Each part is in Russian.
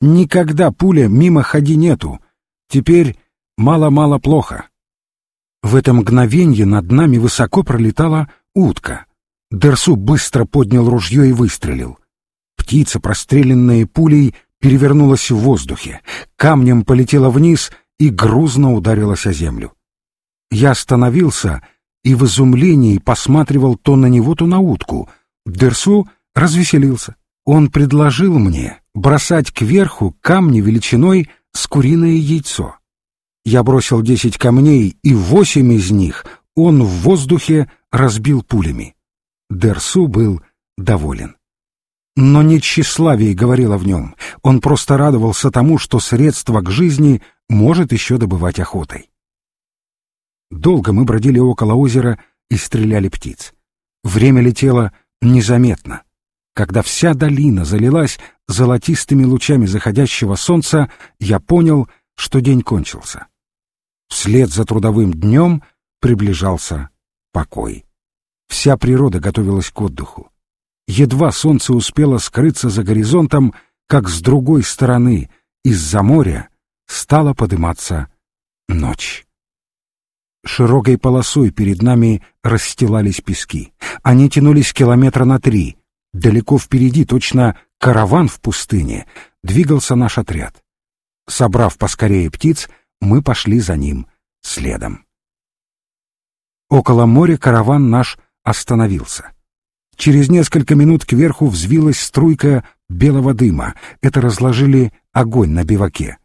Никогда пуля мимо ходи нету. Теперь мало-мало плохо. В это мгновенье над нами высоко пролетала утка. Дерсу быстро поднял ружье и выстрелил. Птица, простреленная пулей, перевернулась в воздухе, камнем полетела вниз и грузно ударилась о землю. Я остановился и в изумлении посматривал то на него, то на утку. Дерсу развеселился. Он предложил мне бросать кверху камни величиной с куриное яйцо. Я бросил десять камней, и восемь из них он в воздухе разбил пулями. Дерсу был доволен. Но не тщеславие говорило в нем, он просто радовался тому, что средства к жизни может еще добывать охотой. Долго мы бродили около озера и стреляли птиц. Время летело незаметно. Когда вся долина залилась золотистыми лучами заходящего солнца, я понял, что день кончился. Вслед за трудовым днем приближался покой. Вся природа готовилась к отдыху. Едва солнце успело скрыться за горизонтом, как с другой стороны, из-за моря, стала подниматься ночь. Широкой полосой перед нами расстилались пески. Они тянулись километра на три. Далеко впереди, точно караван в пустыне, двигался наш отряд. Собрав поскорее птиц, мы пошли за ним следом. Около моря караван наш остановился. Через несколько минут кверху взвилась струйка белого дыма. Это разложили огонь на биваке.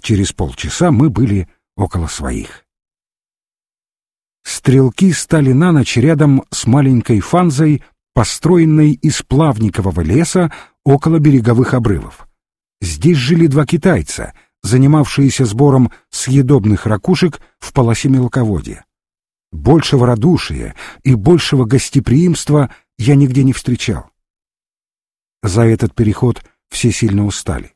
Через полчаса мы были около своих. Стрелки стали на ночь рядом с маленькой фанзой, построенной из плавникового леса около береговых обрывов. Здесь жили два китайца, занимавшиеся сбором съедобных ракушек в полосе мелководья. Большего радушия и большего гостеприимства я нигде не встречал. За этот переход все сильно устали.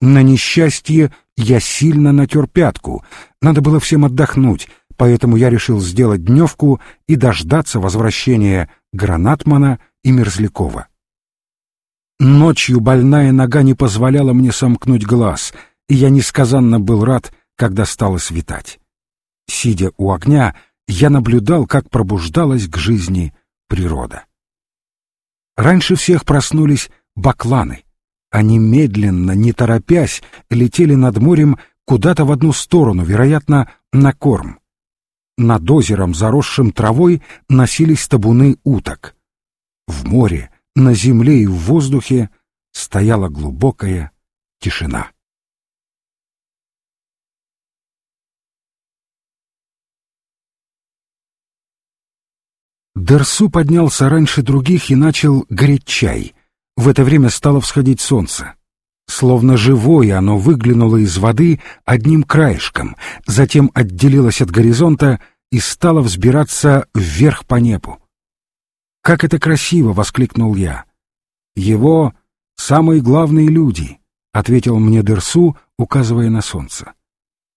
На несчастье я сильно натер пятку, надо было всем отдохнуть, поэтому я решил сделать дневку и дождаться возвращения Гранатмана и Мерзлякова. Ночью больная нога не позволяла мне сомкнуть глаз, и я несказанно был рад, когда стало светать. Сидя у огня, я наблюдал, как пробуждалась к жизни природа. Раньше всех проснулись бакланы. Они медленно, не торопясь, летели над морем куда-то в одну сторону, вероятно, на корм. Над озером, заросшим травой, носились табуны уток. В море, на земле и в воздухе стояла глубокая тишина. Дерсу поднялся раньше других и начал греть чай. В это время стало всходить солнце. Словно живое оно выглянуло из воды одним краешком, затем отделилось от горизонта и стало взбираться вверх по небу. «Как это красиво!» — воскликнул я. «Его самые главные люди», — ответил мне Дерсу, указывая на солнце.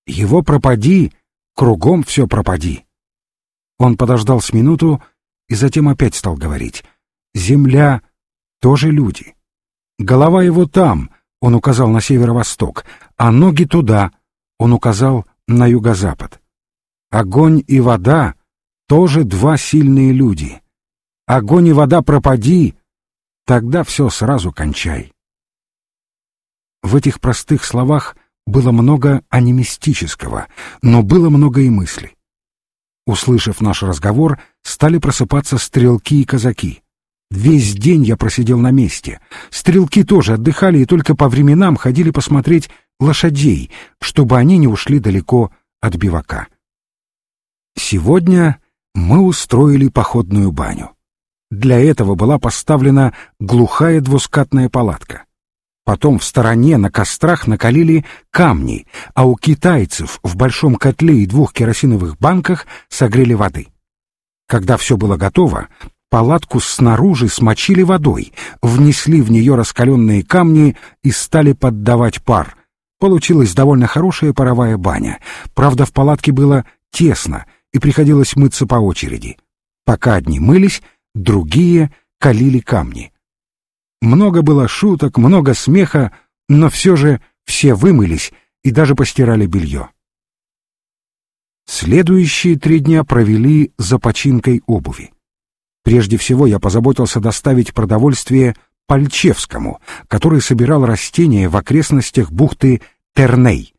«Его пропади, кругом все пропади». Он подождал с минуту и затем опять стал говорить. «Земля тоже люди. Голова его там», — он указал на северо-восток, «а ноги туда», — он указал на юго-запад. Огонь и вода — тоже два сильные люди. Огонь и вода пропади, тогда все сразу кончай. В этих простых словах было много анимистического, но было много и мысли. Услышав наш разговор, стали просыпаться стрелки и казаки. Весь день я просидел на месте. Стрелки тоже отдыхали и только по временам ходили посмотреть лошадей, чтобы они не ушли далеко от бивака. Сегодня мы устроили походную баню. Для этого была поставлена глухая двускатная палатка. Потом в стороне на кострах накалили камни, а у китайцев в большом котле и двух керосиновых банках согрели воды. Когда все было готово, палатку снаружи смочили водой, внесли в нее раскаленные камни и стали поддавать пар. Получилась довольно хорошая паровая баня. Правда, в палатке было тесно, и приходилось мыться по очереди. Пока одни мылись, другие калили камни. Много было шуток, много смеха, но все же все вымылись и даже постирали белье. Следующие три дня провели за починкой обуви. Прежде всего я позаботился доставить продовольствие Пальчевскому, который собирал растения в окрестностях бухты Терней.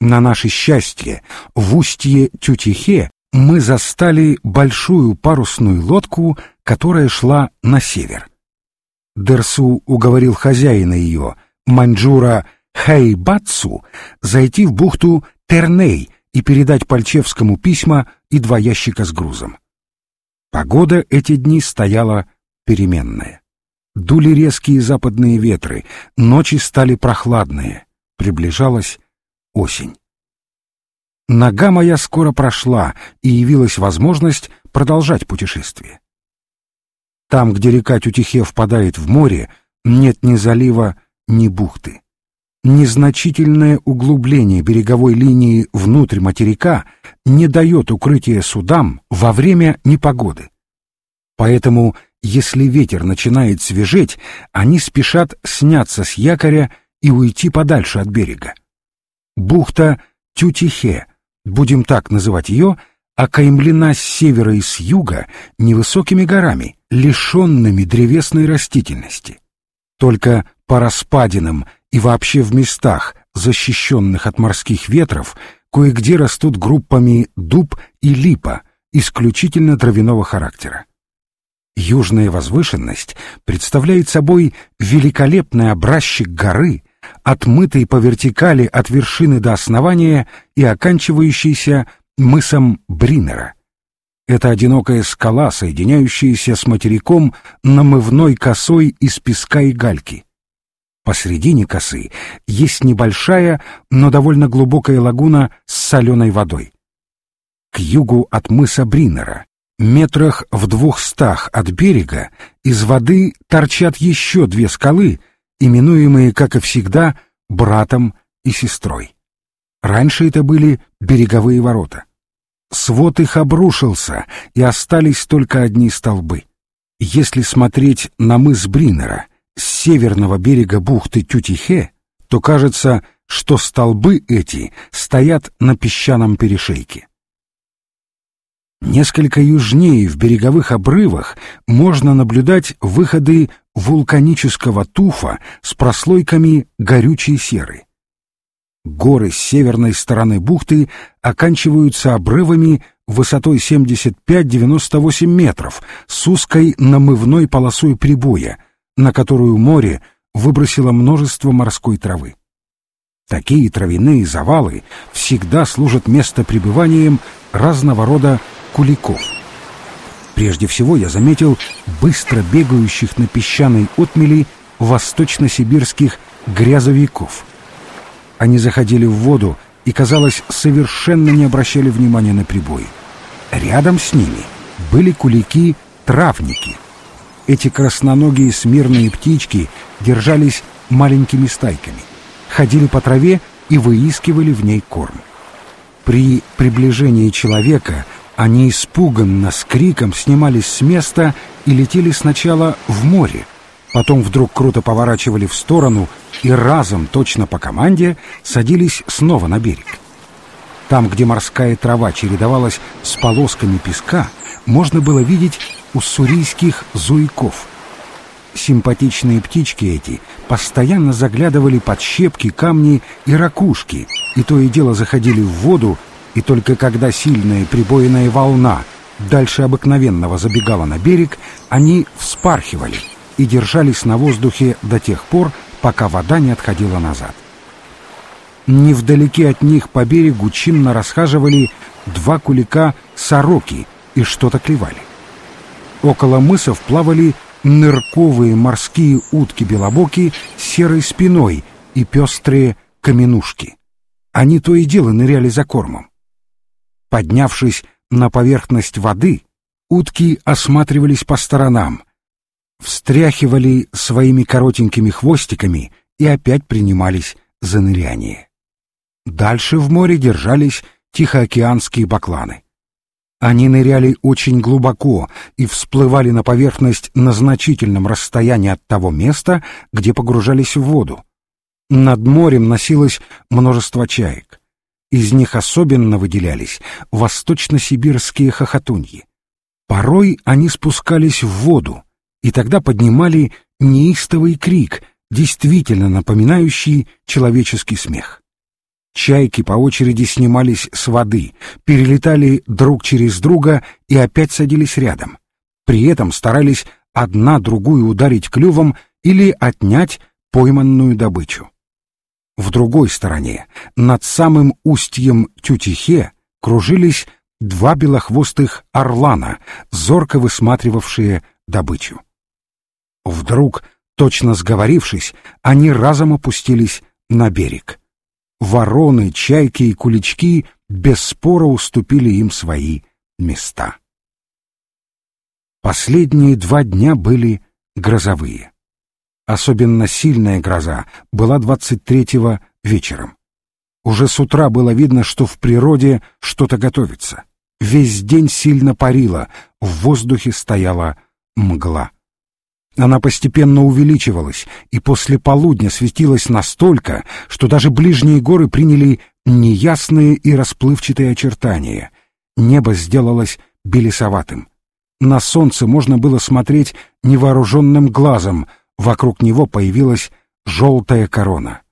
На наше счастье, в устье Тютихе мы застали большую парусную лодку, которая шла на север. Дерсу уговорил хозяина ее, маньчжура Хайбатсу, зайти в бухту Терней и передать Пальчевскому письма и два ящика с грузом. Погода эти дни стояла переменная. Дули резкие западные ветры, ночи стали прохладные, приближалась осень. Нога моя скоро прошла, и явилась возможность продолжать путешествие. Там, где река Тютихе впадает в море, нет ни залива, ни бухты. Незначительное углубление береговой линии внутрь материка не дает укрытия судам во время непогоды. Поэтому если ветер начинает свежеть, они спешат сняться с якоря и уйти подальше от берега. Бухта Тютихе, будем так называть ее, окаймлена с севера и с юга невысокими горами, лишенными древесной растительности. Только по распадинам и вообще в местах, защищенных от морских ветров, кое-где растут группами дуб и липа, исключительно травяного характера. Южная возвышенность представляет собой великолепный образчик горы, отмытый по вертикали от вершины до основания и оканчивающийся мысом Бринера. Это одинокая скала, соединяющаяся с материком намывной косой из песка и гальки. Посредине косы есть небольшая, но довольно глубокая лагуна с соленой водой. К югу от мыса Бринера Метрах в двухстах от берега из воды торчат еще две скалы, именуемые, как и всегда, братом и сестрой. Раньше это были береговые ворота. Свод их обрушился, и остались только одни столбы. Если смотреть на мыс Бринера с северного берега бухты Тютихе, то кажется, что столбы эти стоят на песчаном перешейке. Несколько южнее, в береговых обрывах, можно наблюдать выходы вулканического туфа с прослойками горючей серы. Горы с северной стороны бухты оканчиваются обрывами высотой 75-98 метров с узкой намывной полосой прибоя, на которую море выбросило множество морской травы. Такие травяные завалы всегда служат местопребыванием разного рода куликов. Прежде всего я заметил быстро бегающих на песчаной отмели восточно-сибирских грязовиков. Они заходили в воду и, казалось, совершенно не обращали внимания на прибой. Рядом с ними были кулики-травники. Эти красноногие смирные птички держались маленькими стайками, ходили по траве и выискивали в ней корм. При приближении человека они испуганно, с криком снимались с места и летели сначала в море, потом вдруг круто поворачивали в сторону и разом, точно по команде, садились снова на берег. Там, где морская трава чередовалась с полосками песка, можно было видеть уссурийских зуйков. Симпатичные птички эти постоянно заглядывали под щепки, камни и ракушки, и то и дело заходили в воду и только когда сильная прибойная волна дальше обыкновенного забегала на берег, они вспархивали и держались на воздухе до тех пор, пока вода не отходила назад. Невдалеке от них по берегу чинно расхаживали два кулика сороки и что-то клевали. Около мысов плавали нырковые морские утки-белобоки с серой спиной и пестрые каменушки. Они то и дело ныряли за кормом. Поднявшись на поверхность воды, утки осматривались по сторонам, встряхивали своими коротенькими хвостиками и опять принимались за ныряние. Дальше в море держались тихоокеанские бакланы. Они ныряли очень глубоко и всплывали на поверхность на значительном расстоянии от того места, где погружались в воду. Над морем носилось множество чаек. Из них особенно выделялись восточно-сибирские хохотуньи. Порой они спускались в воду, и тогда поднимали неистовый крик, действительно напоминающий человеческий смех. Чайки по очереди снимались с воды, перелетали друг через друга и опять садились рядом. При этом старались одна другую ударить клювом или отнять пойманную добычу. В другой стороне, над самым устьем Тютихе, кружились два белохвостых орлана, зорко высматривавшие добычу. Вдруг, точно сговорившись, они разом опустились на берег. Вороны, чайки и кулички без спора уступили им свои места. Последние два дня были грозовые. Особенно сильная гроза была 23-го вечером. Уже с утра было видно, что в природе что-то готовится. Весь день сильно парило, в воздухе стояла мгла. Она постепенно увеличивалась и после полудня светилась настолько, что даже ближние горы приняли неясные и расплывчатые очертания. Небо сделалось белесоватым. На солнце можно было смотреть невооруженным глазом — Вокруг него появилась желтая корона.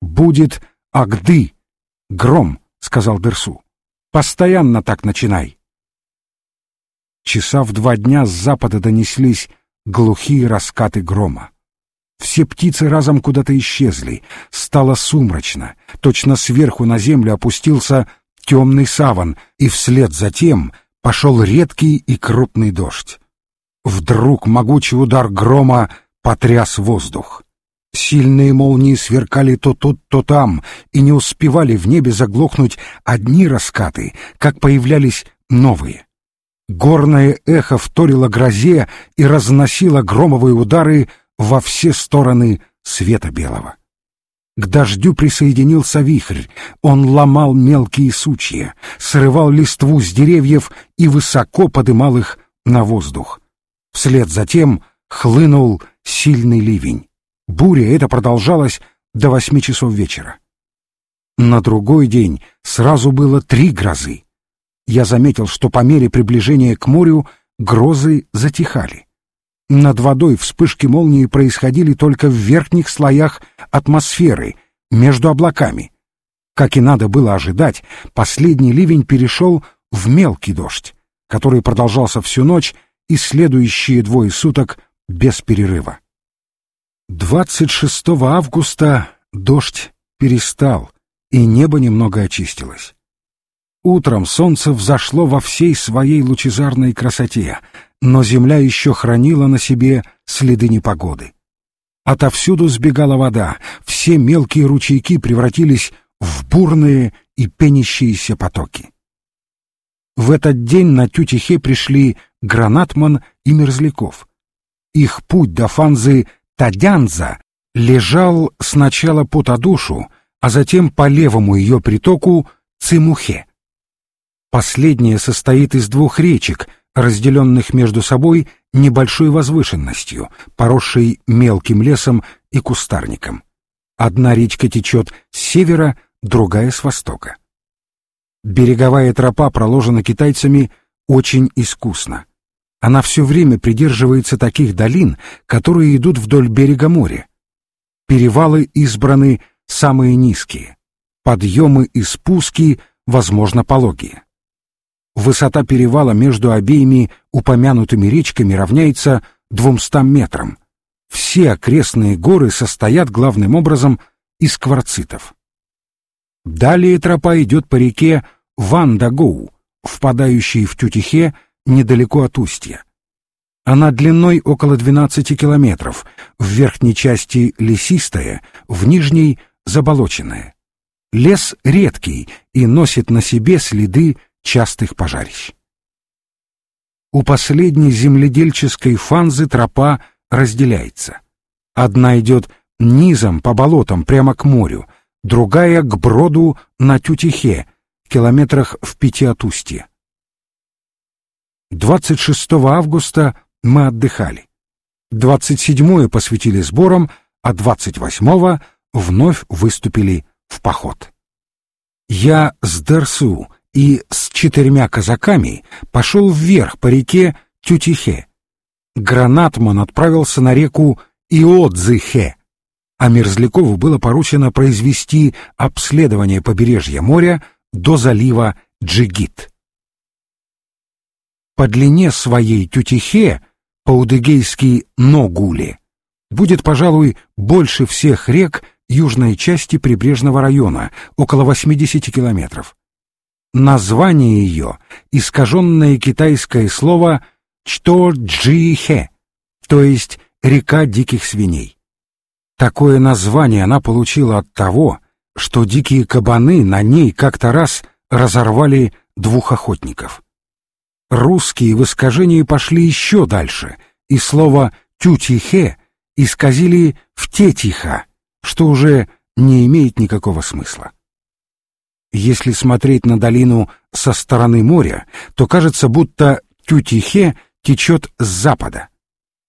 «Будет Агды, гром», — сказал Дерсу. «Постоянно так начинай». Часа в два дня с запада донеслись глухие раскаты грома. Все птицы разом куда-то исчезли, стало сумрачно, точно сверху на землю опустился темный саван, и вслед за тем пошел редкий и крупный дождь. Вдруг могучий удар грома потряс воздух. Сильные молнии сверкали то тут, то там, и не успевали в небе заглохнуть одни раскаты, как появлялись новые. Горное эхо вторило грозе и разносило громовые удары во все стороны света белого. К дождю присоединился вихрь, он ломал мелкие сучья, срывал листву с деревьев и высоко подымал их на воздух. Вслед за тем хлынул сильный ливень. Буря эта продолжалась до восьми часов вечера. На другой день сразу было три грозы. Я заметил, что по мере приближения к морю грозы затихали. Над водой вспышки молнии происходили только в верхних слоях атмосферы, между облаками. Как и надо было ожидать, последний ливень перешел в мелкий дождь, который продолжался всю ночь и следующие двое суток без перерыва. 26 августа дождь перестал, и небо немного очистилось. Утром солнце взошло во всей своей лучезарной красоте, но земля еще хранила на себе следы непогоды. Отовсюду сбегала вода, все мелкие ручейки превратились в бурные и пенящиеся потоки. В этот день на Тютихе пришли Гранатман и Мерзляков — их путь до Фанзы Тадянза лежал сначала по Тадушу, а затем по левому ее притоку Цимухе. Последняя состоит из двух речек, разделенных между собой небольшой возвышенностью, поросшей мелким лесом и кустарником. Одна речка течет с севера, другая с востока. Береговая тропа проложена китайцами очень искусно. Она все время придерживается таких долин, которые идут вдоль берега моря. Перевалы избраны самые низкие. Подъемы и спуски, возможно, пологие. Высота перевала между обеими упомянутыми речками равняется 200 метрам. Все окрестные горы состоят главным образом из кварцитов. Далее тропа идет по реке Вандагоу, впадающей в Тютихе недалеко от устья. Она длиной около 12 километров, в верхней части лесистая, в нижней — заболоченная. Лес редкий и носит на себе следы частых пожарищ. У последней земледельческой фанзы тропа разделяется. Одна идет низом по болотам прямо к морю, другая — к броду на Тютихе, километрах в пяти от устья. 26 августа мы отдыхали. 27-е посвятили сборам, а 28-го вновь выступили в поход. Я с Дерсу и с четырьмя казаками пошел вверх по реке Тютихе. Гранатман отправился на реку Иодзихе, а Мерзлякову было поручено произвести обследование побережья моря до залива Джигит. По длине своей Тютихе, по-удыгейски Ногуле, будет, пожалуй, больше всех рек южной части прибрежного района, около 80 километров. Название ее — искаженное китайское слово «что-джихе», то есть «река диких свиней». Такое название она получила от того, что дикие кабаны на ней как-то раз разорвали двух охотников. Русские в искажении пошли еще дальше, и слово «тютихе» исказили в «тетиха», что уже не имеет никакого смысла. Если смотреть на долину со стороны моря, то кажется, будто Тютихе течет с запада.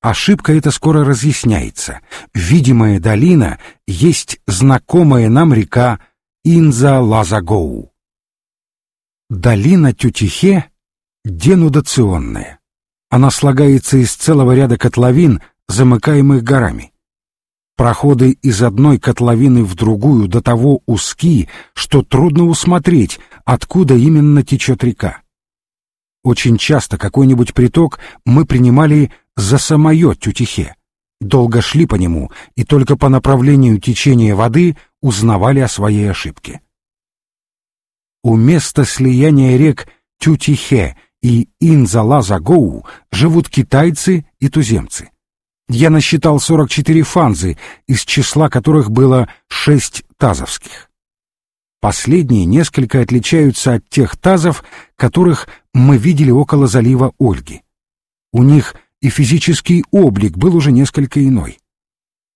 Ошибка эта скоро разъясняется. Видимая долина есть знакомая нам река Инза-Лазагоу. Долина Тютихе денудационная. Она слагается из целого ряда котловин, замыкаемых горами. Проходы из одной котловины в другую до того узки, что трудно усмотреть, откуда именно течет река. Очень часто какой-нибудь приток мы принимали за самое Тютихе. Долго шли по нему и только по направлению течения воды узнавали о своей ошибке. У места слияния рек Тютихе и Инзалазагоу живут китайцы и туземцы. Я насчитал 44 фанзы, из числа которых было шесть тазовских. Последние несколько отличаются от тех тазов, которых мы видели около залива Ольги. У них и физический облик был уже несколько иной.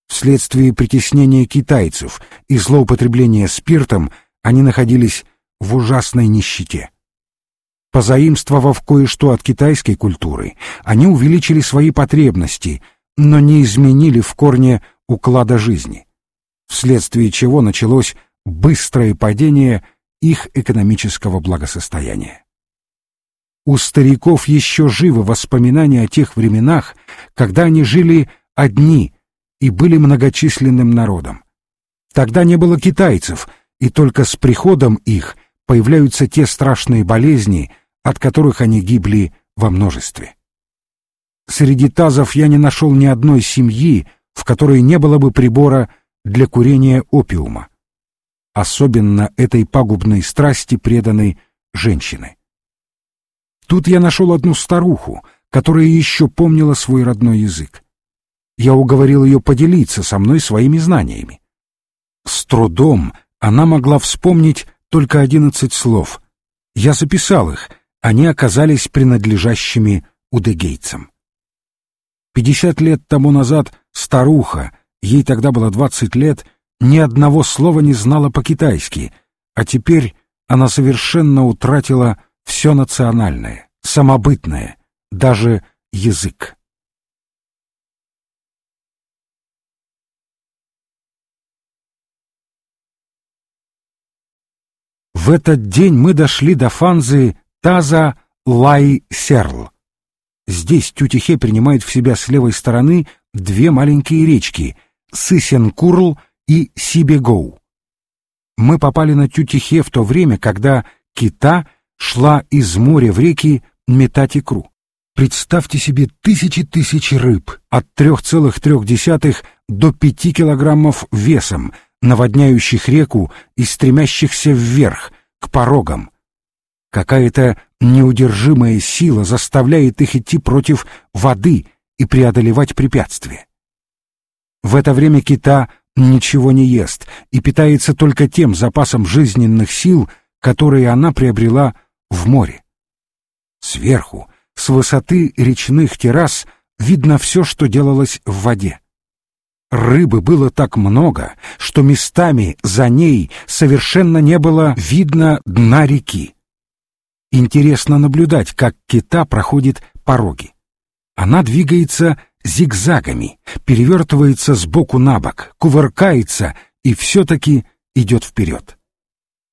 Вследствие притеснения китайцев и злоупотребления спиртом они находились в ужасной нищете. Позаимствовав кое-что от китайской культуры, они увеличили свои потребности — но не изменили в корне уклада жизни, вследствие чего началось быстрое падение их экономического благосостояния. У стариков еще живы воспоминания о тех временах, когда они жили одни и были многочисленным народом. Тогда не было китайцев, и только с приходом их появляются те страшные болезни, от которых они гибли во множестве. Среди тазов я не нашел ни одной семьи, в которой не было бы прибора для курения опиума. Особенно этой пагубной страсти преданной женщины. Тут я нашел одну старуху, которая еще помнила свой родной язык. Я уговорил ее поделиться со мной своими знаниями. С трудом она могла вспомнить только одиннадцать слов. Я записал их, они оказались принадлежащими удегейцам. Пятьдесят лет тому назад старуха, ей тогда было двадцать лет, ни одного слова не знала по-китайски, а теперь она совершенно утратила все национальное, самобытное, даже язык. В этот день мы дошли до фанзы Таза Лай-Серл. Здесь Тютихе принимает в себя с левой стороны две маленькие речки — Сысенкурл и Сибегоу. Мы попали на Тютихе в то время, когда кита шла из моря в реки метать икру. Представьте себе тысячи тысяч рыб от 3,3 до 5 килограммов весом, наводняющих реку и стремящихся вверх, к порогам. Какая-то неудержимая сила заставляет их идти против воды и преодолевать препятствия. В это время кита ничего не ест и питается только тем запасом жизненных сил, которые она приобрела в море. Сверху, с высоты речных террас, видно все, что делалось в воде. Рыбы было так много, что местами за ней совершенно не было видно дна реки. Интересно наблюдать, как кита проходит пороги. Она двигается зигзагами, перевертывается с боку на бок, кувыркается и все-таки идет вперед.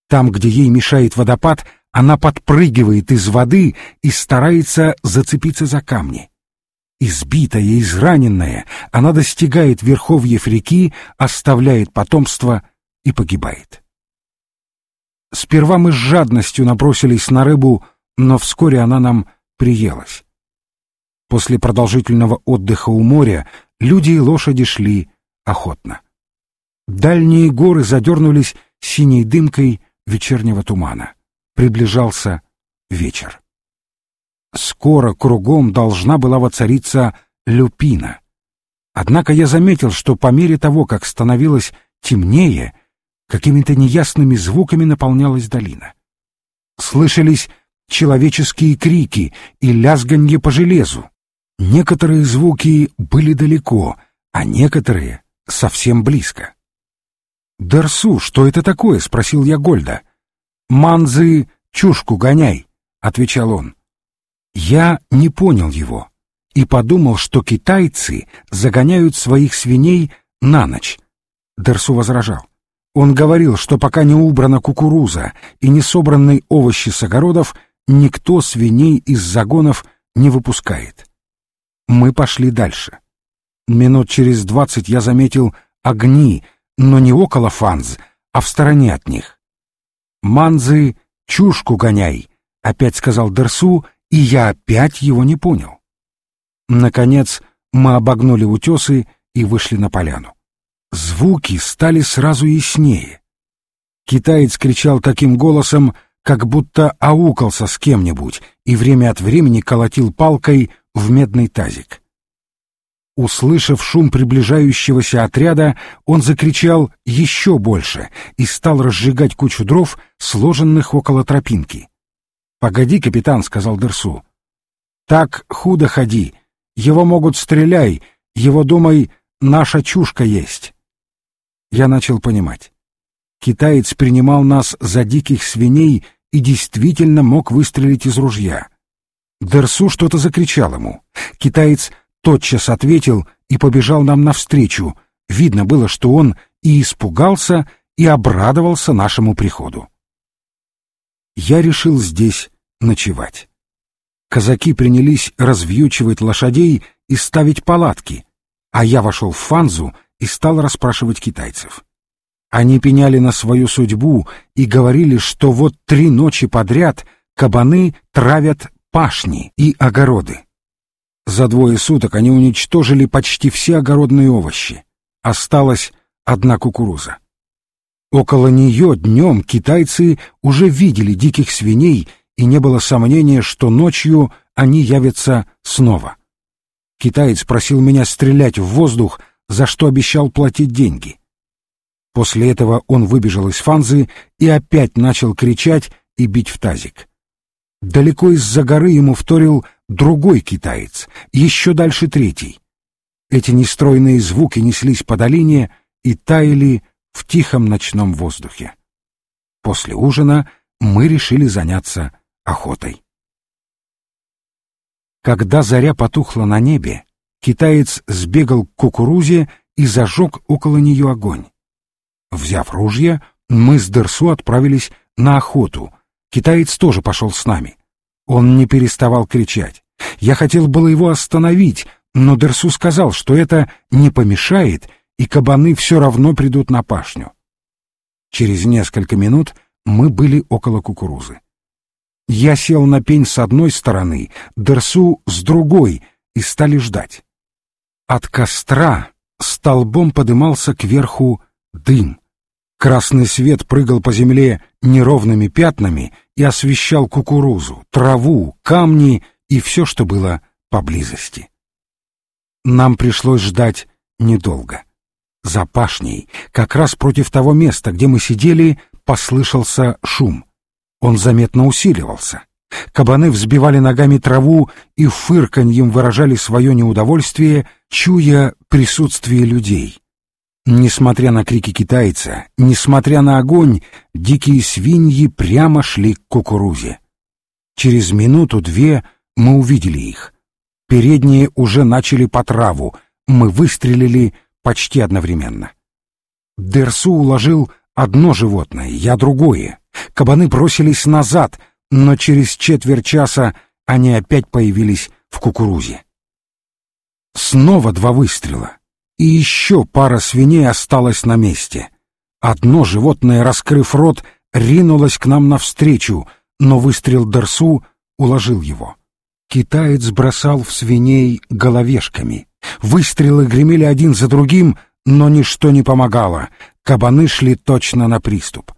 Там, где ей мешает водопад, она подпрыгивает из воды и старается зацепиться за камни. Избитая, израненная, она достигает верховьев реки, оставляет потомство и погибает. Сперва мы с жадностью набросились на рыбу, но вскоре она нам приелась. После продолжительного отдыха у моря люди и лошади шли охотно. Дальние горы задернулись синей дымкой вечернего тумана. Приближался вечер. Скоро кругом должна была воцариться люпина. Однако я заметил, что по мере того, как становилось темнее, какими-то неясными звуками наполнялась долина. Слышались человеческие крики и лязганье по железу. Некоторые звуки были далеко, а некоторые совсем близко. «Дарсу, что это такое?» — спросил я Гольда. «Манзы, чушку гоняй», — отвечал он. Я не понял его и подумал, что китайцы загоняют своих свиней на ночь. Дерсу возражал. Он говорил, что пока не убрана кукуруза и не собраны овощи с огородов, никто свиней из загонов не выпускает. Мы пошли дальше. Минут через двадцать я заметил огни, но не около фанз, а в стороне от них. «Манзы, чушку гоняй», — опять сказал Дерсу, и я опять его не понял. Наконец мы обогнули утесы и вышли на поляну. Звуки стали сразу яснее. Китаец кричал таким голосом, как будто аукался с кем-нибудь и время от времени колотил палкой в медный тазик. Услышав шум приближающегося отряда, он закричал еще больше и стал разжигать кучу дров, сложенных около тропинки. «Погоди, капитан», — сказал Дерсу. «Так худо ходи. Его могут стреляй. Его, думай, наша чушка есть». Я начал понимать. Китаец принимал нас за диких свиней и действительно мог выстрелить из ружья. Дерсу что-то закричал ему. Китаец тотчас ответил и побежал нам навстречу. Видно было, что он и испугался, и обрадовался нашему приходу. Я решил здесь ночевать. Казаки принялись развьючивать лошадей и ставить палатки, а я вошел в фанзу и стал расспрашивать китайцев. Они пеняли на свою судьбу и говорили, что вот три ночи подряд кабаны травят пашни и огороды. За двое суток они уничтожили почти все огородные овощи. Осталась одна кукуруза. Около нее днем китайцы уже видели диких свиней и не было сомнения, что ночью они явятся снова. Китаец просил меня стрелять в воздух, за что обещал платить деньги. После этого он выбежал из фанзы и опять начал кричать и бить в тазик. Далеко из-за горы ему вторил другой китаец, еще дальше третий. Эти нестройные звуки неслись по долине и таяли в тихом ночном воздухе. После ужина мы решили заняться охотой. Когда заря потухла на небе, китаец сбегал к кукурузе и зажег около нее огонь. Взяв ружья, мы с Дерсу отправились на охоту. Китаец тоже пошел с нами. Он не переставал кричать. Я хотел было его остановить, но Дерсу сказал, что это не помешает, и кабаны все равно придут на пашню. Через несколько минут мы были около кукурузы. Я сел на пень с одной стороны, Дерсу с другой, и стали ждать. От костра столбом подымался кверху дым. Красный свет прыгал по земле неровными пятнами и освещал кукурузу, траву, камни и все, что было поблизости. Нам пришлось ждать недолго. За пашней, как раз против того места, где мы сидели, послышался шум. Он заметно усиливался. Кабаны взбивали ногами траву и фырканьем выражали свое неудовольствие, чуя присутствие людей. Несмотря на крики китайца, несмотря на огонь, дикие свиньи прямо шли к кукурузе. Через минуту-две мы увидели их. Передние уже начали по траву, мы выстрелили почти одновременно. Дерсу уложил одно животное, я другое. Кабаны бросились назад, но через четверть часа они опять появились в кукурузе. Снова два выстрела, и еще пара свиней осталась на месте. Одно животное, раскрыв рот, ринулось к нам навстречу, но выстрел Дерсу уложил его. Китаец бросал в свиней головешками. Выстрелы гремели один за другим, но ничто не помогало. Кабаны шли точно на приступ.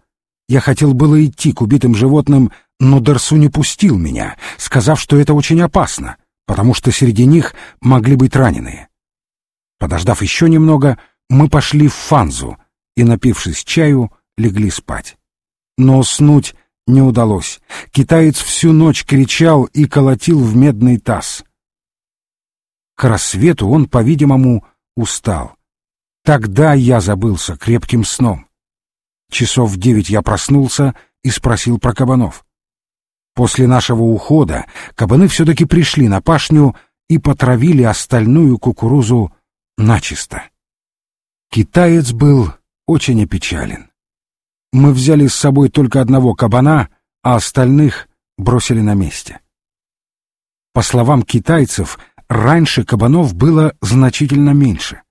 Я хотел было идти к убитым животным, но Дерсу не пустил меня, сказав, что это очень опасно, потому что среди них могли быть раненые. Подождав еще немного, мы пошли в Фанзу и, напившись чаю, легли спать. Но уснуть не удалось. Китаец всю ночь кричал и колотил в медный таз. К рассвету он, по-видимому, устал. Тогда я забылся крепким сном. Часов в девять я проснулся и спросил про кабанов. После нашего ухода кабаны все-таки пришли на пашню и потравили остальную кукурузу начисто. Китаец был очень опечален. Мы взяли с собой только одного кабана, а остальных бросили на месте. По словам китайцев, раньше кабанов было значительно меньше.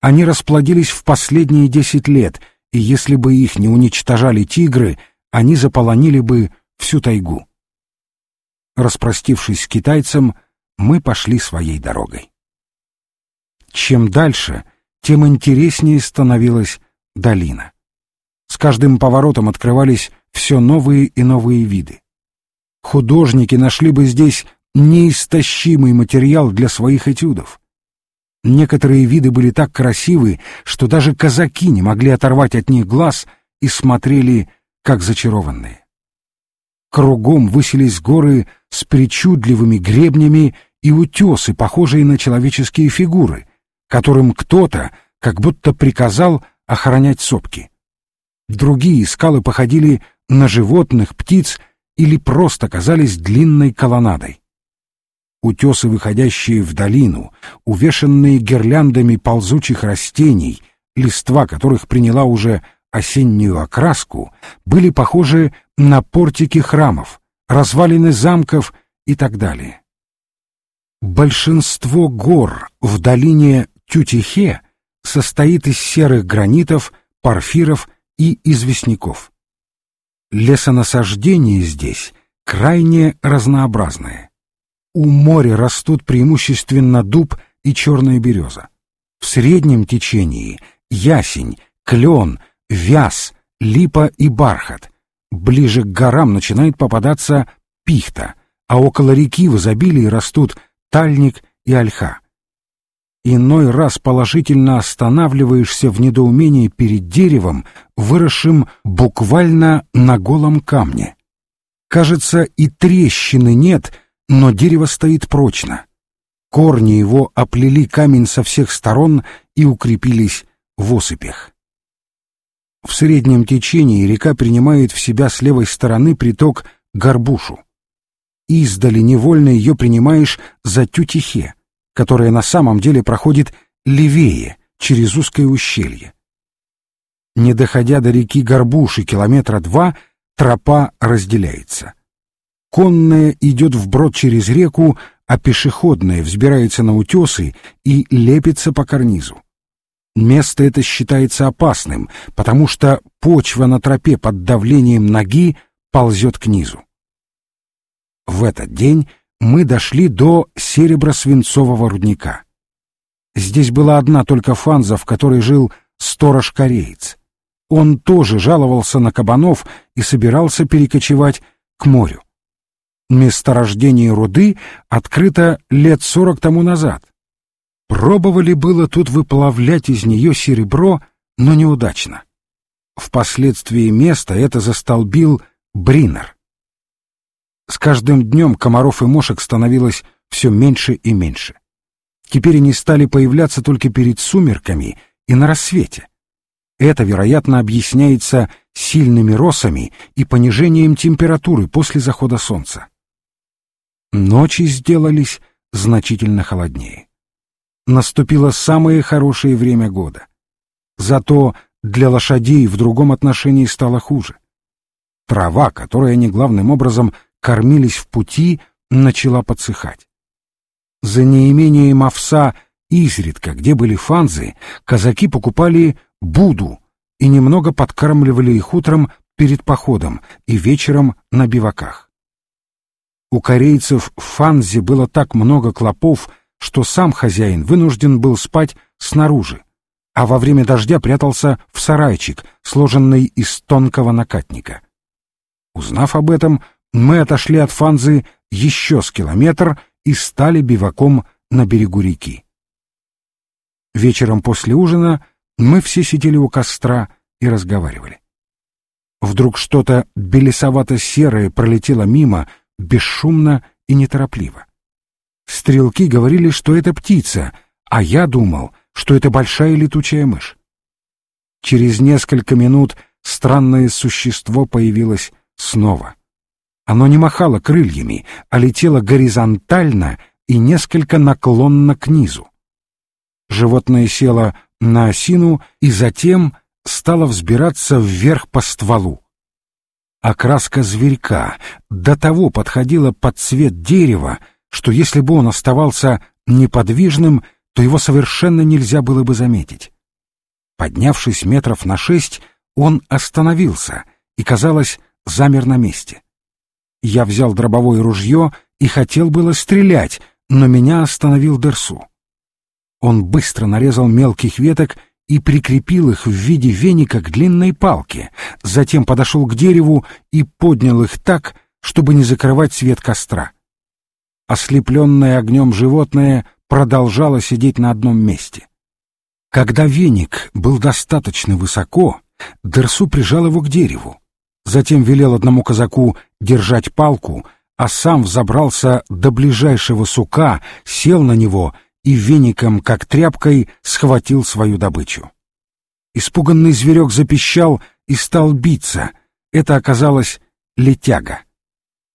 Они расплодились в последние десять лет, и если бы их не уничтожали тигры, они заполонили бы всю тайгу. Распростившись с китайцем, мы пошли своей дорогой. Чем дальше, тем интереснее становилась долина. С каждым поворотом открывались все новые и новые виды. Художники нашли бы здесь неистощимый материал для своих этюдов. Некоторые виды были так красивы, что даже казаки не могли оторвать от них глаз и смотрели, как зачарованные. Кругом высились горы с причудливыми гребнями и утесы, похожие на человеческие фигуры, которым кто-то как будто приказал охранять сопки. Другие скалы походили на животных, птиц или просто казались длинной колоннадой. Утесы, выходящие в долину, увешанные гирляндами ползучих растений, листва которых приняла уже осеннюю окраску, были похожи на портики храмов, развалины замков и так далее. Большинство гор в долине Тютихе состоит из серых гранитов, порфиров и известняков. Лесонасаждение здесь крайне разнообразное. У моря растут преимущественно дуб и черная береза. В среднем течении ясень, клен, вяз, липа и бархат. Ближе к горам начинает попадаться пихта, а около реки в изобилии растут тальник и ольха. Иной раз положительно останавливаешься в недоумении перед деревом, выросшим буквально на голом камне. Кажется, и трещины нет, но дерево стоит прочно. Корни его оплели камень со всех сторон и укрепились в осыпях. В среднем течении река принимает в себя с левой стороны приток Горбушу. Издали невольно ее принимаешь за Тютихе, которая на самом деле проходит левее, через узкое ущелье. Не доходя до реки Горбуши километра два, тропа разделяется. Конная идет вброд через реку, а пешеходная взбирается на утесы и лепится по карнизу. Место это считается опасным, потому что почва на тропе под давлением ноги ползет к низу. В этот день мы дошли до серебро-свинцового рудника. Здесь была одна только фанза, в которой жил сторож-кореец. Он тоже жаловался на кабанов и собирался перекочевать к морю. Месторождение руды открыто лет сорок тому назад. Пробовали было тут выплавлять из нее серебро, но неудачно. Впоследствии место это застолбил Бринер. С каждым днем комаров и мошек становилось все меньше и меньше. Теперь они стали появляться только перед сумерками и на рассвете. Это, вероятно, объясняется сильными росами и понижением температуры после захода солнца. Ночи сделались значительно холоднее. Наступило самое хорошее время года. Зато для лошадей в другом отношении стало хуже. Трава, которой они главным образом кормились в пути, начала подсыхать. За неимением овса изредка, где были фанзы, казаки покупали буду и немного подкармливали их утром перед походом и вечером на биваках. У корейцев в фанзе было так много клопов, что сам хозяин вынужден был спать снаружи, а во время дождя прятался в сарайчик, сложенный из тонкого накатника. Узнав об этом, мы отошли от Фанзы еще с километр и стали биваком на берегу реки. Вечером после ужина мы все сидели у костра и разговаривали. Вдруг что-то белесовато-серое пролетело мимо, бесшумно и неторопливо. Стрелки говорили, что это птица, а я думал, что это большая летучая мышь. Через несколько минут странное существо появилось снова. Оно не махало крыльями, а летело горизонтально и несколько наклонно к низу. Животное село на осину и затем стало взбираться вверх по стволу. Окраска зверька до того подходила под цвет дерева, что если бы он оставался неподвижным, то его совершенно нельзя было бы заметить. Поднявшись метров на шесть, он остановился и, казалось, замер на месте. Я взял дробовое ружье и хотел было стрелять, но меня остановил Дерсу. Он быстро нарезал мелких веток и прикрепил их в виде веника к длинной палке, затем подошел к дереву и поднял их так, чтобы не закрывать свет костра. Ослепленное огнем животное продолжало сидеть на одном месте. Когда веник был достаточно высоко, Дерсу прижал его к дереву. Затем велел одному казаку держать палку, а сам взобрался до ближайшего сука, сел на него и веником, как тряпкой, схватил свою добычу. Испуганный зверек запищал и стал биться. Это оказалось летяга.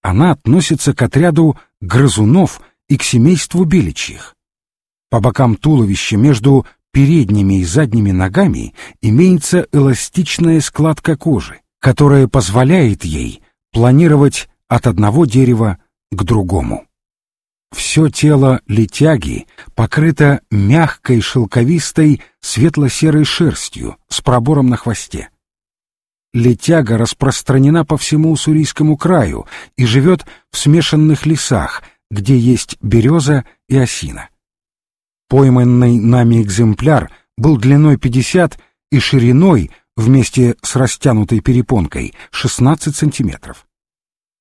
Она относится к отряду грызунов и к семейству беличьих. По бокам туловища между передними и задними ногами имеется эластичная складка кожи, которая позволяет ей планировать от одного дерева к другому. Все тело летяги покрыто мягкой шелковистой светло-серой шерстью с пробором на хвосте. Летяга распространена по всему Уссурийскому краю и живет в смешанных лесах, где есть береза и осина. Пойманный нами экземпляр был длиной 50 и шириной вместе с растянутой перепонкой 16 сантиметров.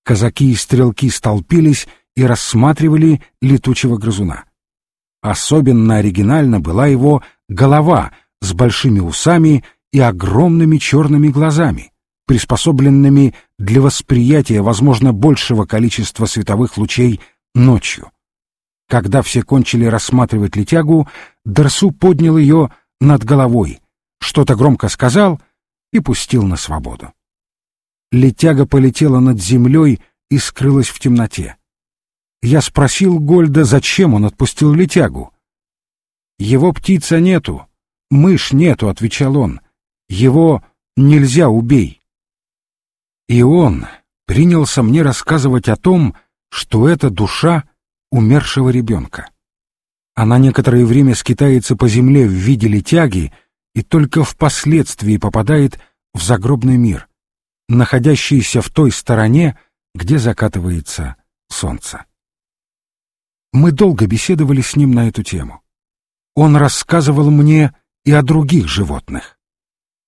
Казаки и стрелки столпились и рассматривали летучего грызуна. Особенно оригинальна была его голова с большими усами и огромными черными глазами, приспособленными для восприятия, возможно, большего количества световых лучей ночью. Когда все кончили рассматривать летягу, Дерсу поднял ее над головой, что-то громко сказал и пустил на свободу. Летяга полетела над землей и скрылась в темноте. Я спросил Гольда, зачем он отпустил летягу. «Его птица нету, мышь нету», — отвечал он. «Его нельзя убей». И он принялся мне рассказывать о том, что это душа умершего ребенка. Она некоторое время скитается по земле в виде летяги и только впоследствии попадает в загробный мир, находящийся в той стороне, где закатывается солнце. Мы долго беседовали с ним на эту тему. Он рассказывал мне и о других животных.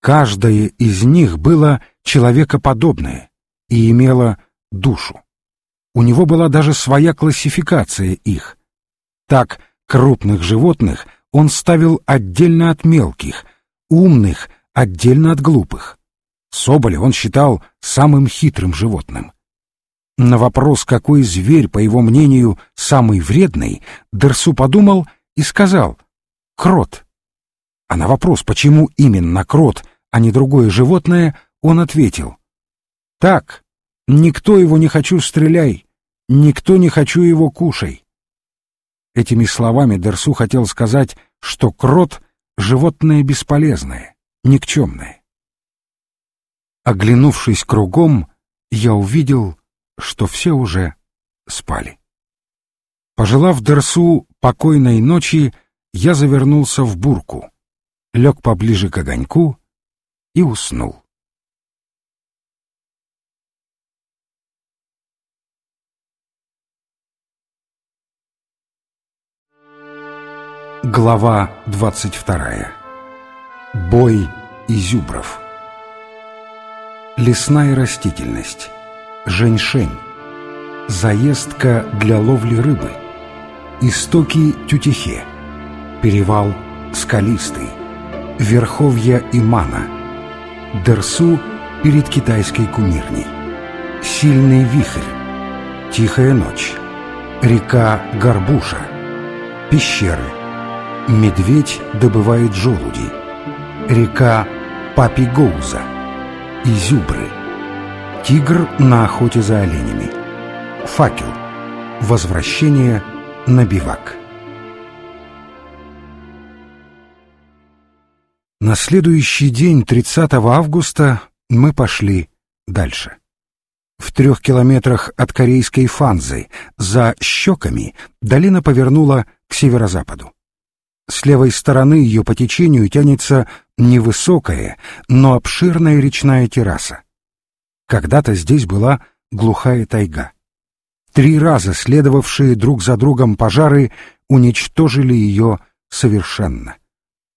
Каждое из них было человекоподобное и имело душу. У него была даже своя классификация их. Так, крупных животных он ставил отдельно от мелких, умных отдельно от глупых. Соболя он считал самым хитрым животным. На вопрос, какой зверь, по его мнению, самый вредный, Дерсу подумал и сказал «крот». А на вопрос, почему именно крот, а не другое животное, он ответил «так, никто его не хочу стреляй, никто не хочу его кушай». Этими словами Дерсу хотел сказать, что крот — животное бесполезное, никчемное. Оглянувшись кругом, я увидел, что все уже спали. Пожелав Дерсу покойной ночи, я завернулся в бурку, лег поближе к огоньку и уснул. Глава двадцать вторая. Бой изюбров. Лесная растительность. Женьшень. Заездка для ловли рыбы. Истоки Тютихе. Перевал Скалистый. Верховья Имана. Дерсу перед китайской кумирней. Сильный вихрь. Тихая ночь. Река Горбуша. Пещеры. Медведь добывает желуди. Река Папигоуза. Изюбры. Тигр на охоте за оленями. Факел. Возвращение на бивак. На следующий день, 30 августа, мы пошли дальше. В трех километрах от корейской Фанзы, за щеками, долина повернула к северо-западу. С левой стороны ее по течению тянется невысокая, но обширная речная терраса. Когда-то здесь была глухая тайга. Три раза следовавшие друг за другом пожары уничтожили ее совершенно.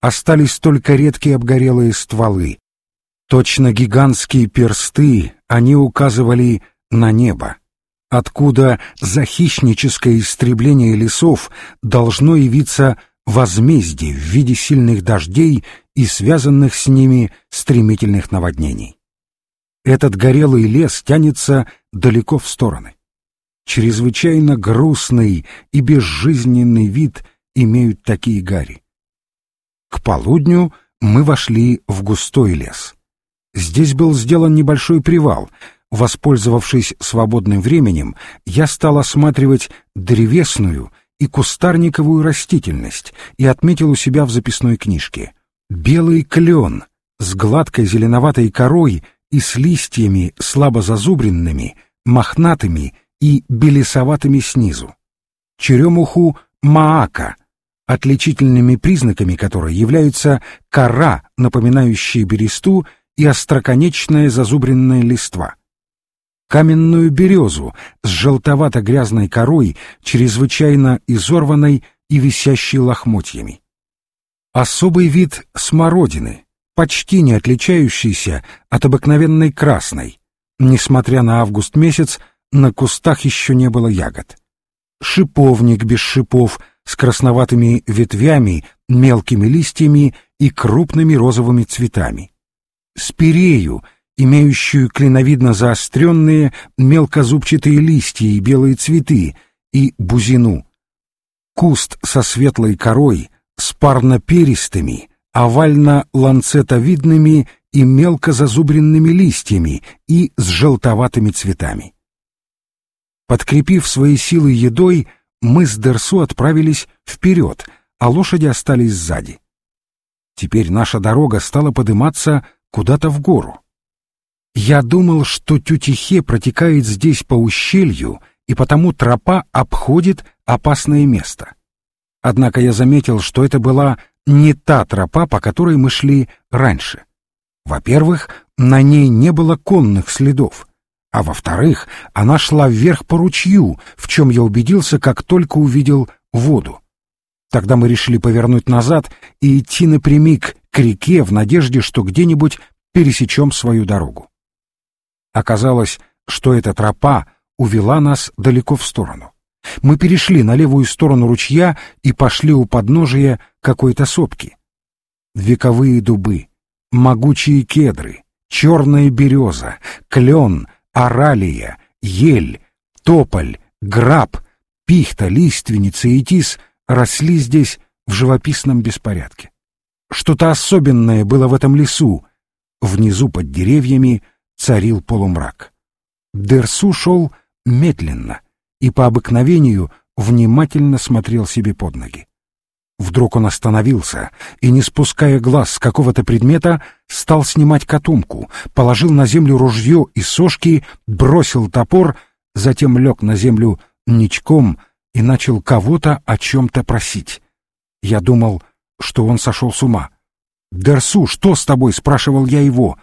Остались только редкие обгорелые стволы. Точно гигантские персты они указывали на небо, откуда за хищническое истребление лесов должно явиться возмездие в виде сильных дождей и связанных с ними стремительных наводнений. Этот горелый лес тянется далеко в стороны. Чрезвычайно грустный и безжизненный вид имеют такие гари. К полудню мы вошли в густой лес. Здесь был сделан небольшой привал. Воспользовавшись свободным временем, я стал осматривать древесную и кустарниковую растительность и отметил у себя в записной книжке. Белый клен с гладкой зеленоватой корой и с листьями слабо зазубренными, мохнатыми и белесоватыми снизу. Черемуху маака, отличительными признаками которой являются кора, напоминающая бересту, и остроконечная зазубренная листва каменную березу с желтовато-грязной корой, чрезвычайно изорванной и висящей лохмотьями. Особый вид смородины, почти не отличающийся от обыкновенной красной. Несмотря на август месяц, на кустах еще не было ягод. Шиповник без шипов, с красноватыми ветвями, мелкими листьями и крупными розовыми цветами. Спирею — имеющую клиновидно заостренные мелкозубчатые листья и белые цветы, и бузину. Куст со светлой корой, с парноперистыми, овально-ланцетовидными и мелко зазубренными листьями и с желтоватыми цветами. Подкрепив свои силы едой, мы с Дерсу отправились вперед, а лошади остались сзади. Теперь наша дорога стала подниматься куда-то в гору. Я думал, что Тютихе протекает здесь по ущелью, и потому тропа обходит опасное место. Однако я заметил, что это была не та тропа, по которой мы шли раньше. Во-первых, на ней не было конных следов, а во-вторых, она шла вверх по ручью, в чем я убедился, как только увидел воду. Тогда мы решили повернуть назад и идти напрямик к реке в надежде, что где-нибудь пересечем свою дорогу. Оказалось, что эта тропа увела нас далеко в сторону. Мы перешли на левую сторону ручья и пошли у подножия какой-то сопки. Вековые дубы, могучие кедры, черная береза, клен, оралия, ель, тополь, граб, пихта, лиственница и тис росли здесь в живописном беспорядке. Что-то особенное было в этом лесу. Внизу под деревьями царил полумрак. Дерсу шел медленно и по обыкновению внимательно смотрел себе под ноги. Вдруг он остановился и, не спуская глаз с какого-то предмета, стал снимать котомку, положил на землю ружье и сошки, бросил топор, затем лег на землю ничком и начал кого-то о чем-то просить. Я думал, что он сошел с ума. «Дерсу, что с тобой?» — спрашивал я его.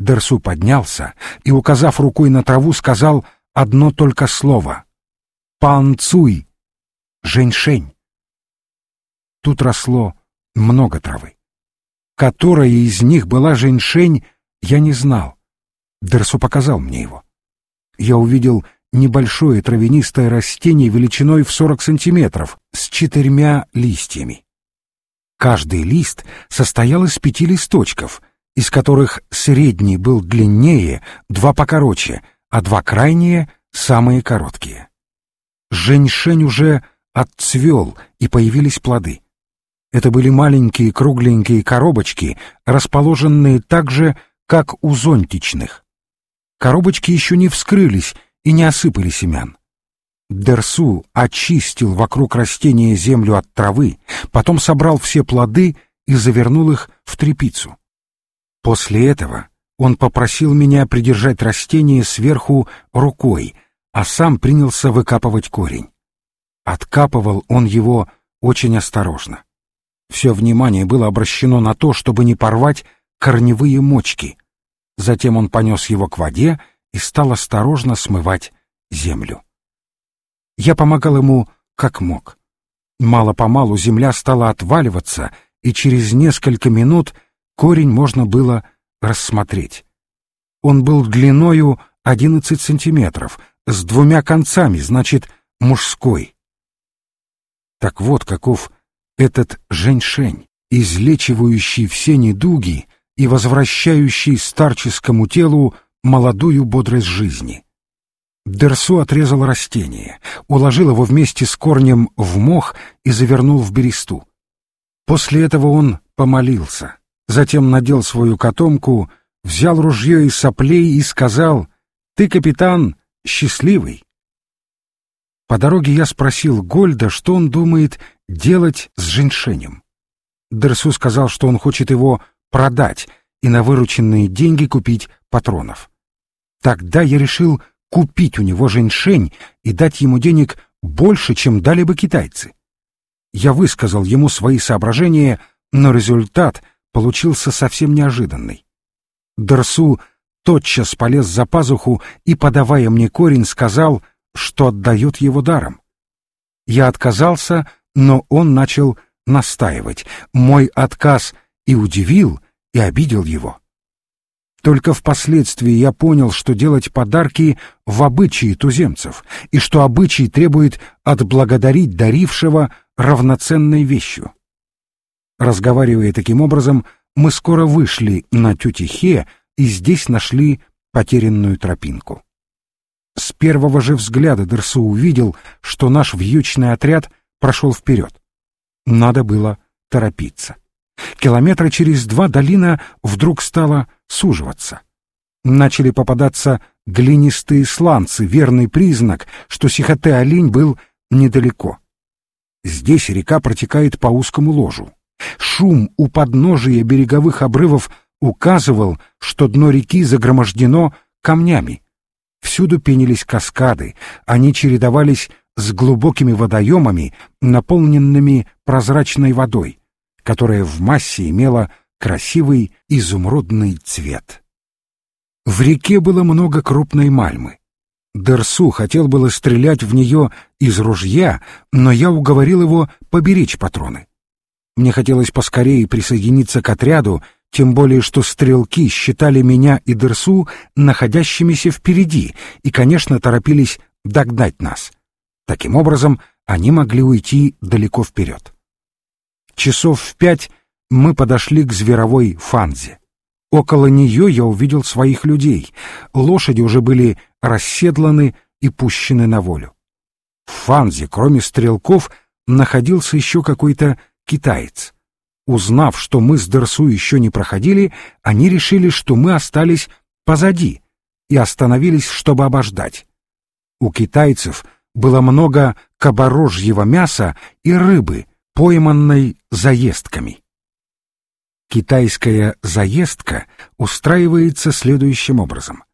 Дерсу поднялся и, указав рукой на траву, сказал одно только слово. «Панцуй!» «Женьшень!» Тут росло много травы. Которая из них была женьшень, я не знал. Дерсу показал мне его. Я увидел небольшое травянистое растение величиной в 40 сантиметров с четырьмя листьями. Каждый лист состоял из пяти листочков, из которых средний был длиннее, два покороче, а два крайние — самые короткие. Женьшень уже отцвел, и появились плоды. Это были маленькие кругленькие коробочки, расположенные так же, как у зонтичных. Коробочки еще не вскрылись и не осыпали семян. Дерсу очистил вокруг растения землю от травы, потом собрал все плоды и завернул их в тряпицу. После этого он попросил меня придержать растение сверху рукой, а сам принялся выкапывать корень. Откапывал он его очень осторожно. Все внимание было обращено на то, чтобы не порвать корневые мочки. Затем он понес его к воде и стал осторожно смывать землю. Я помогал ему как мог. Мало-помалу земля стала отваливаться, и через несколько минут корень можно было рассмотреть. Он был длиною 11 сантиметров, с двумя концами, значит, мужской. Так вот, каков этот женьшень, излечивающий все недуги и возвращающий старческому телу молодую бодрость жизни. Дерсу отрезал растение, уложил его вместе с корнем в мох и завернул в бересту. После этого он помолился, затем надел свою котомку, взял ружье из соплей и сказал «Ты, капитан, счастливый». По дороге я спросил Гольда, что он думает делать с женьшенем. Дерсу сказал, что он хочет его продать и на вырученные деньги купить патронов. Тогда я решил купить у него женьшень и дать ему денег больше, чем дали бы китайцы. Я высказал ему свои соображения, но результат получился совсем неожиданный. Дерсу тотчас полез за пазуху и, подавая мне корень, сказал, что отдает его даром. Я отказался, но он начал настаивать. Мой отказ и удивил, и обидел его. Только впоследствии я понял, что делать подарки в обычае туземцев, и что обычай требует отблагодарить дарившего равноценной вещью. Разговаривая таким образом, мы скоро вышли на Тютихе и здесь нашли потерянную тропинку. С первого же взгляда Дерсу увидел, что наш вьючный отряд прошел вперед. Надо было торопиться. Километра через два долина вдруг стала суживаться. Начали попадаться глинистые сланцы, верный признак, что Сихоте-Олень был недалеко. Здесь река протекает по узкому ложу. Шум у подножия береговых обрывов указывал, что дно реки загромождено камнями. Всюду пенились каскады, они чередовались с глубокими водоемами, наполненными прозрачной водой которая в массе имела красивый изумрудный цвет. В реке было много крупной мальмы. Дерсу хотел было стрелять в нее из ружья, но я уговорил его поберечь патроны. Мне хотелось поскорее присоединиться к отряду, тем более что стрелки считали меня и Дерсу находящимися впереди и, конечно, торопились догнать нас. Таким образом, они могли уйти далеко вперед. Часов в пять мы подошли к зверовой фанзе. Около нее я увидел своих людей. Лошади уже были расседланы и пущены на волю. В фанзе, кроме стрелков, находился еще какой-то китаец. Узнав, что мы с Дерсу еще не проходили, они решили, что мы остались позади и остановились, чтобы обождать. У китайцев было много кабарожьего мяса и рыбы — пойманной заездками. Китайская заездка устраивается следующим образом.